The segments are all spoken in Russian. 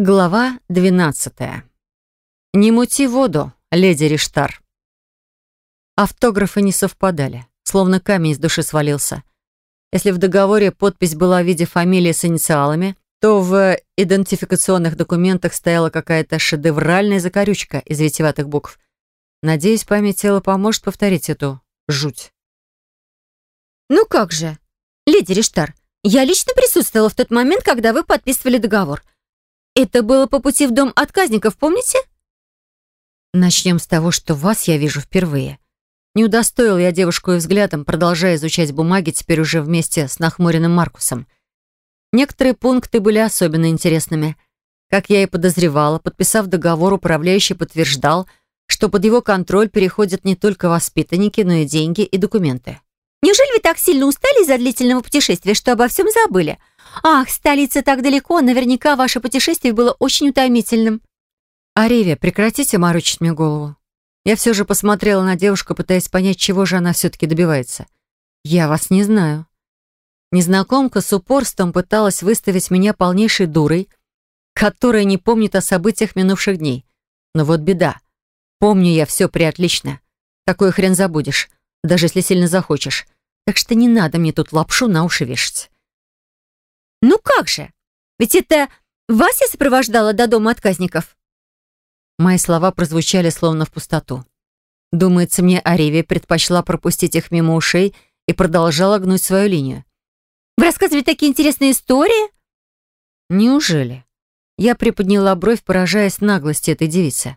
Глава 12. «Не мути воду, леди Риштар». Автографы не совпадали, словно камень из души свалился. Если в договоре подпись была в виде фамилии с инициалами, то в идентификационных документах стояла какая-то шедевральная закорючка из витиеватых букв. Надеюсь, память тела поможет повторить эту жуть. «Ну как же, леди Риштар, я лично присутствовала в тот момент, когда вы подписывали договор». Это было по пути в дом отказников, помните? Начнем с того, что вас я вижу впервые. Не удостоил я девушку и взглядом, продолжая изучать бумаги, теперь уже вместе с нахмуренным Маркусом. Некоторые пункты были особенно интересными. Как я и подозревала, подписав договор, управляющий подтверждал, что под его контроль переходят не только воспитанники, но и деньги и документы. «Неужели вы так сильно устали из-за длительного путешествия, что обо всем забыли? «Ах, столица так далеко, наверняка ваше путешествие было очень утомительным». «Аревия, прекратите морочить мне голову». Я все же посмотрела на девушку, пытаясь понять, чего же она все-таки добивается. «Я вас не знаю». Незнакомка с упорством пыталась выставить меня полнейшей дурой, которая не помнит о событиях минувших дней. Но вот беда. Помню я все приотлично. Такой хрен забудешь, даже если сильно захочешь. Так что не надо мне тут лапшу на уши вешать. «Ну как же? Ведь это вас я сопровождала до дома отказников?» Мои слова прозвучали словно в пустоту. Думается, мне Аривия предпочла пропустить их мимо ушей и продолжала гнуть свою линию. «Вы рассказывали такие интересные истории?» «Неужели?» Я приподняла бровь, поражаясь наглости этой девицы.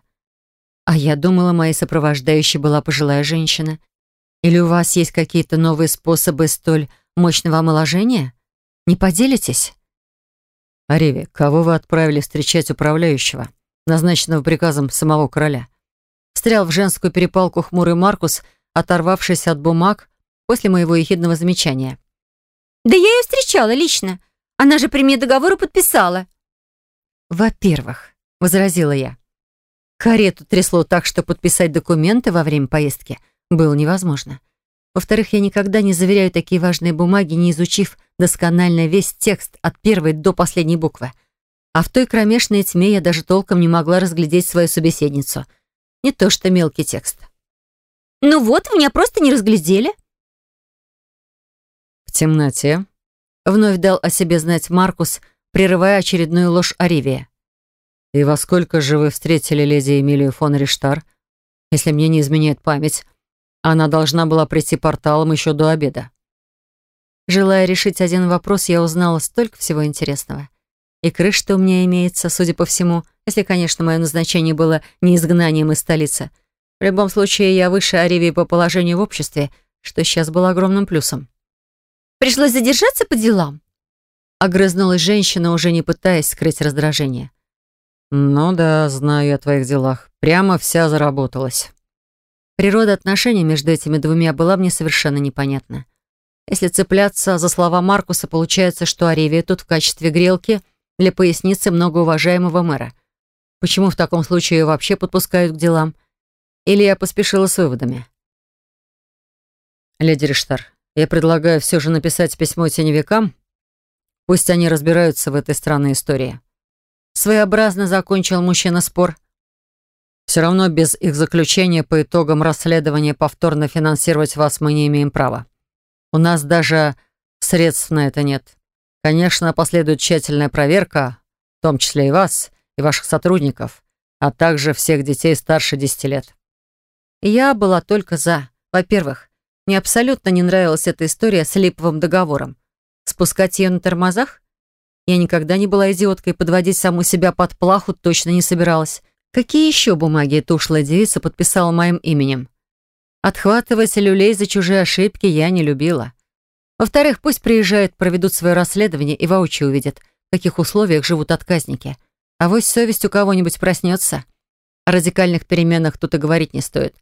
«А я думала, моей сопровождающей была пожилая женщина. Или у вас есть какие-то новые способы столь мощного омоложения?» Не поделитесь?» «Ареви, кого вы отправили встречать управляющего, назначенного приказом самого короля?» Встрял в женскую перепалку хмурый Маркус, оторвавшись от бумаг после моего ехидного замечания. «Да я ее встречала лично. Она же при мне договору подписала». «Во-первых», — возразила я, карету трясло так, что подписать документы во время поездки было невозможно. Во-вторых, я никогда не заверяю такие важные бумаги, не изучив досконально весь текст от первой до последней буквы. А в той кромешной тьме я даже толком не могла разглядеть свою собеседницу. Не то что мелкий текст. «Ну вот, меня просто не разглядели». «В темноте», — вновь дал о себе знать Маркус, прерывая очередную ложь Оривия. «И во сколько же вы встретили леди Эмилию фон Риштар? Если мне не изменяет память, она должна была прийти порталом еще до обеда. Желая решить один вопрос, я узнала столько всего интересного. И крыша-то у меня имеется, судя по всему, если, конечно, мое назначение было не изгнанием из столицы. В любом случае, я выше Аривии по положению в обществе, что сейчас было огромным плюсом. «Пришлось задержаться по делам?» Огрызнулась женщина, уже не пытаясь скрыть раздражение. «Ну да, знаю о твоих делах. Прямо вся заработалась». Природа отношений между этими двумя была мне совершенно непонятна. Если цепляться за слова Маркуса, получается, что Аревия тут в качестве грелки для поясницы многоуважаемого мэра. Почему в таком случае ее вообще подпускают к делам? Или я поспешила с выводами? Леди Риштар, я предлагаю все же написать письмо теневикам. Пусть они разбираются в этой странной истории. Своеобразно закончил мужчина спор. Все равно без их заключения по итогам расследования повторно финансировать вас мы не имеем права. У нас даже средств на это нет. Конечно, последует тщательная проверка, в том числе и вас, и ваших сотрудников, а также всех детей старше 10 лет. я была только за. Во-первых, мне абсолютно не нравилась эта история с липовым договором. Спускать ее на тормозах? Я никогда не была идиоткой, подводить саму себя под плаху точно не собиралась. Какие еще бумаги эта ушлая девица подписала моим именем? Отхватывать люлей за чужие ошибки я не любила. Во-вторых, пусть приезжают, проведут свое расследование и воочию увидят, в каких условиях живут отказники. А вось совесть у кого-нибудь проснется. О радикальных переменах тут и говорить не стоит.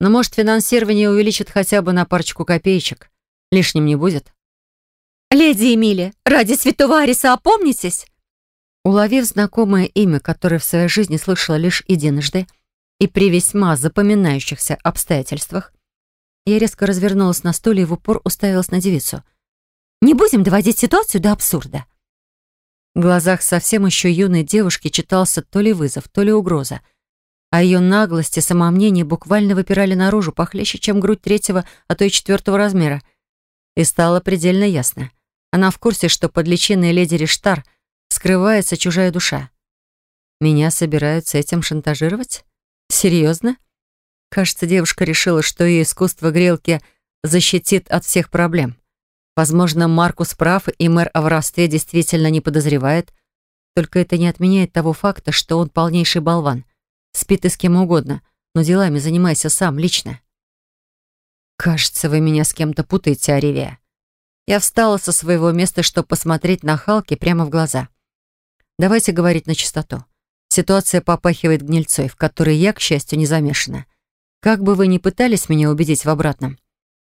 Но, может, финансирование увеличит хотя бы на парочку копеечек. Лишним не будет. «Леди Эмилия, ради святого Ариса опомнитесь!» Уловив знакомое имя, которое в своей жизни слышала лишь единожды, и при весьма запоминающихся обстоятельствах, я резко развернулась на стуле и в упор уставилась на девицу. «Не будем доводить ситуацию до абсурда. В глазах совсем еще юной девушки читался то ли вызов, то ли угроза. А ее наглость и самомнение буквально выпирали наружу, похлеще, чем грудь третьего, а то и четвертого размера. И стало предельно ясно. Она в курсе, что под личиной леди Риштар скрывается чужая душа. Меня собираются этим шантажировать? Серьезно? Кажется, девушка решила, что ее искусство грелки защитит от всех проблем. Возможно, Маркус прав, и мэр о воровстве действительно не подозревает. Только это не отменяет того факта, что он полнейший болван. Спит и с кем угодно, но делами занимайся сам, лично. «Кажется, вы меня с кем-то путаете, Оривия». Я встала со своего места, чтобы посмотреть на Халки прямо в глаза. Давайте говорить на чистоту. Ситуация попахивает гнильцой, в которой я, к счастью, не замешана. Как бы вы ни пытались меня убедить в обратном,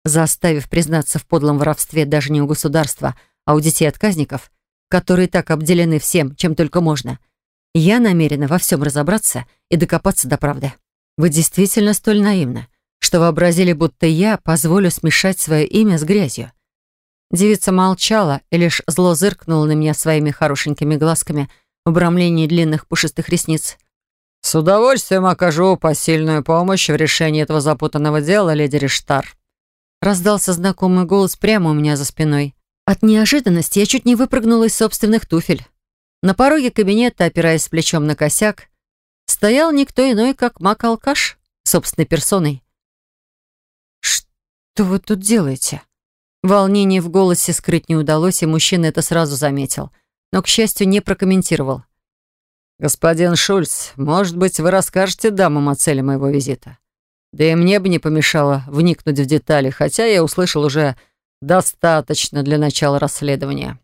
заставив признаться в подлом воровстве даже не у государства, а у детей-отказников, которые так обделены всем, чем только можно, я намерена во всем разобраться и докопаться до правды. Вы действительно столь наивны, что вообразили, будто я позволю смешать свое имя с грязью. Девица молчала и лишь зло зыркнула на меня своими хорошенькими глазками — обрамлении длинных пушистых ресниц. «С удовольствием окажу посильную помощь в решении этого запутанного дела, леди Риштар». Раздался знакомый голос прямо у меня за спиной. От неожиданности я чуть не выпрыгнула из собственных туфель. На пороге кабинета, опираясь плечом на косяк, стоял никто иной, как маг-алкаш, собственной персоной. «Что вы тут делаете?» Волнение в голосе скрыть не удалось, и мужчина это сразу заметил — но, к счастью, не прокомментировал. «Господин Шульц, может быть, вы расскажете дамам о цели моего визита? Да и мне бы не помешало вникнуть в детали, хотя я услышал уже достаточно для начала расследования».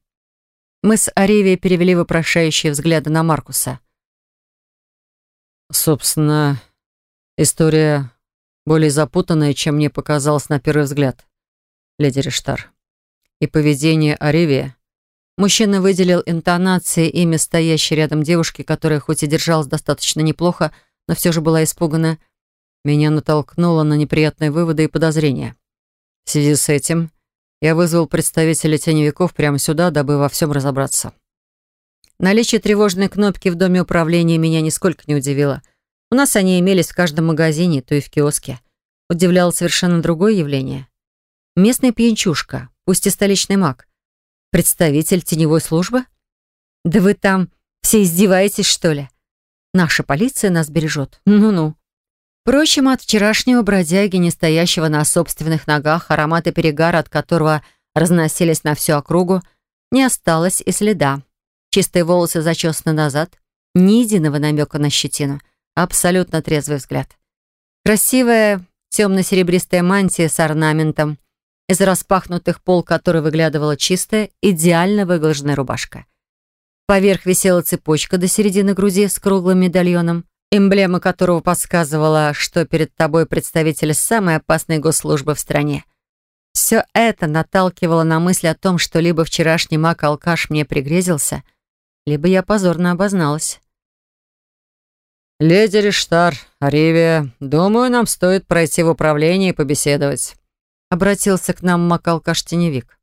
Мы с Аривией перевели вопрошающие взгляды на Маркуса. «Собственно, история более запутанная, чем мне показалось на первый взгляд, леди Риштар. И поведение Аривии Мужчина выделил интонации имя стоящей рядом девушки, которая хоть и держалась достаточно неплохо, но все же была испугана. Меня натолкнуло на неприятные выводы и подозрения. В связи с этим я вызвал представителя теневиков прямо сюда, дабы во всем разобраться. Наличие тревожной кнопки в доме управления меня нисколько не удивило. У нас они имелись в каждом магазине, то и в киоске. Удивляло совершенно другое явление. Местная пьянчушка, пусть и столичный маг, Представитель теневой службы? Да вы там все издеваетесь, что ли? Наша полиция нас бережет. Ну-ну. Впрочем, от вчерашнего бродяги, не стоящего на собственных ногах, ароматы перегара, от которого разносились на всю округу, не осталось и следа. Чистые волосы зачесаны назад, ни единого намека на щетину, абсолютно трезвый взгляд. Красивая темно-серебристая мантия с орнаментом — из распахнутых пол которой выглядывала чистая, идеально выглаженная рубашка. Поверх висела цепочка до середины груди с круглым медальоном, эмблема которого подсказывала, что перед тобой представитель самой опасной госслужбы в стране. Все это наталкивало на мысль о том, что либо вчерашний маг-алкаш мне пригрезился, либо я позорно обозналась. «Леди Риштар, Аривия, думаю, нам стоит пройти в управление и побеседовать. Обратился к нам Макалкаш-теневик.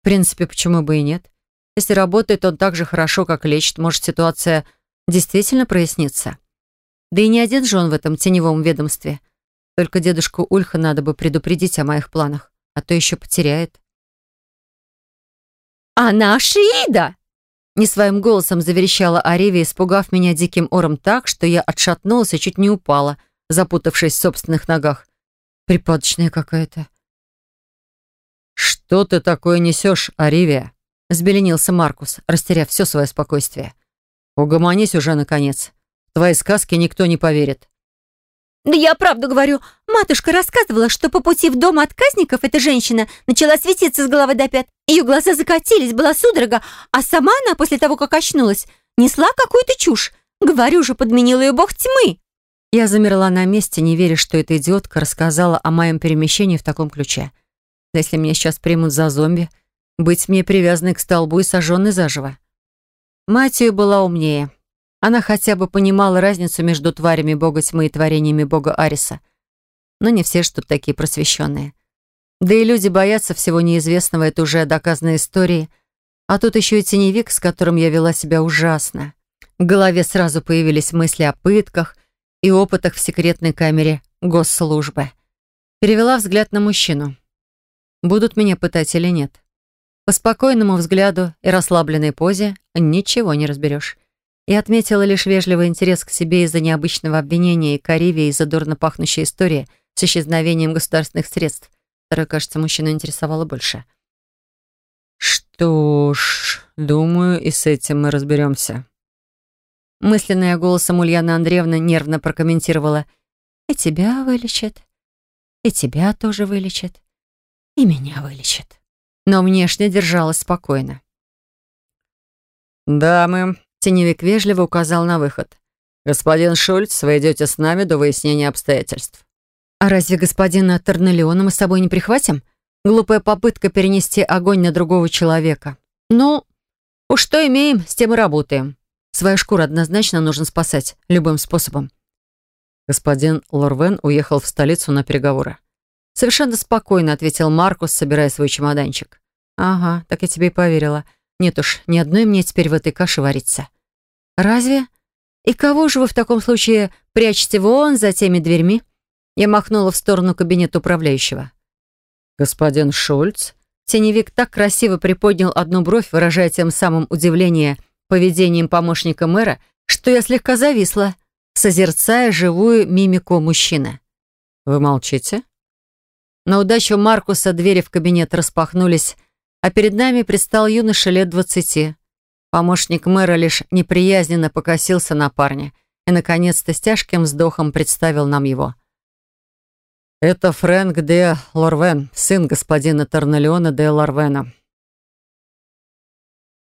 В принципе, почему бы и нет? Если работает он так же хорошо, как лечит, может, ситуация действительно прояснится. Да и не один же он в этом теневом ведомстве. Только дедушку Ульха надо бы предупредить о моих планах, а то еще потеряет. «А наша Ида!» Не своим голосом заверещала Аривия, испугав меня диким ором так, что я отшатнулась и чуть не упала, запутавшись в собственных ногах. Припадочная какая-то. «Что ты такое несешь, Аривия?» Сбеленился Маркус, растеряв все свое спокойствие. «Угомонись уже, наконец. В твои сказки никто не поверит». «Да я правду говорю. Матушка рассказывала, что по пути в дом отказников эта женщина начала светиться с головы до пят. Ее глаза закатились, была судорога, а сама она, после того, как очнулась, несла какую-то чушь. Говорю же, подменил ее бог тьмы». Я замерла на месте, не веря, что эта идиотка рассказала о моем перемещении в таком ключе. Да если меня сейчас примут за зомби, быть мне привязанной к столбу и сожженной заживо. Мать ее была умнее. Она хотя бы понимала разницу между тварями бога тьмы и творениями бога Ариса. Но не все что такие просвещенные. Да и люди боятся всего неизвестного, это уже доказанная история. А тут еще и теневик, с которым я вела себя ужасно. В голове сразу появились мысли о пытках и опытах в секретной камере госслужбы. Перевела взгляд на мужчину. Будут меня пытать или нет? По спокойному взгляду и расслабленной позе ничего не разберешь. И отметила лишь вежливый интерес к себе из-за необычного обвинения и Кариве из-за дурно пахнущей истории с исчезновением государственных средств. Второе, кажется, мужчину интересовало больше. «Что ж, думаю, и с этим мы разберемся», Мысленная голосом Ульяна Андреевна нервно прокомментировала. «И тебя вылечат, и тебя тоже вылечат, и меня вылечат». Но внешне держалась спокойно. «Дамы», — теневик вежливо указал на выход. «Господин Шульц, вы идете с нами до выяснения обстоятельств». «А разве господина Торнелеона мы с собой не прихватим? Глупая попытка перенести огонь на другого человека. Ну, уж что имеем, с тем и работаем». Свою шкуру однозначно нужно спасать любым способом. Господин Лорвен уехал в столицу на переговоры. Совершенно спокойно ответил Маркус, собирая свой чемоданчик. «Ага, так я тебе и поверила. Нет уж, ни одной мне теперь в этой каше вариться». «Разве? И кого же вы в таком случае прячете вон за теми дверьми?» Я махнула в сторону кабинета управляющего. «Господин Шульц?» Теневик так красиво приподнял одну бровь, выражая тем самым удивление – поведением помощника мэра, что я слегка зависла, созерцая живую мимику мужчины. «Вы молчите?» На удачу Маркуса двери в кабинет распахнулись, а перед нами предстал юноша лет двадцати. Помощник мэра лишь неприязненно покосился на парня и, наконец-то, с тяжким вздохом представил нам его. «Это Фрэнк де Лорвен, сын господина Торнелеона де Лорвена.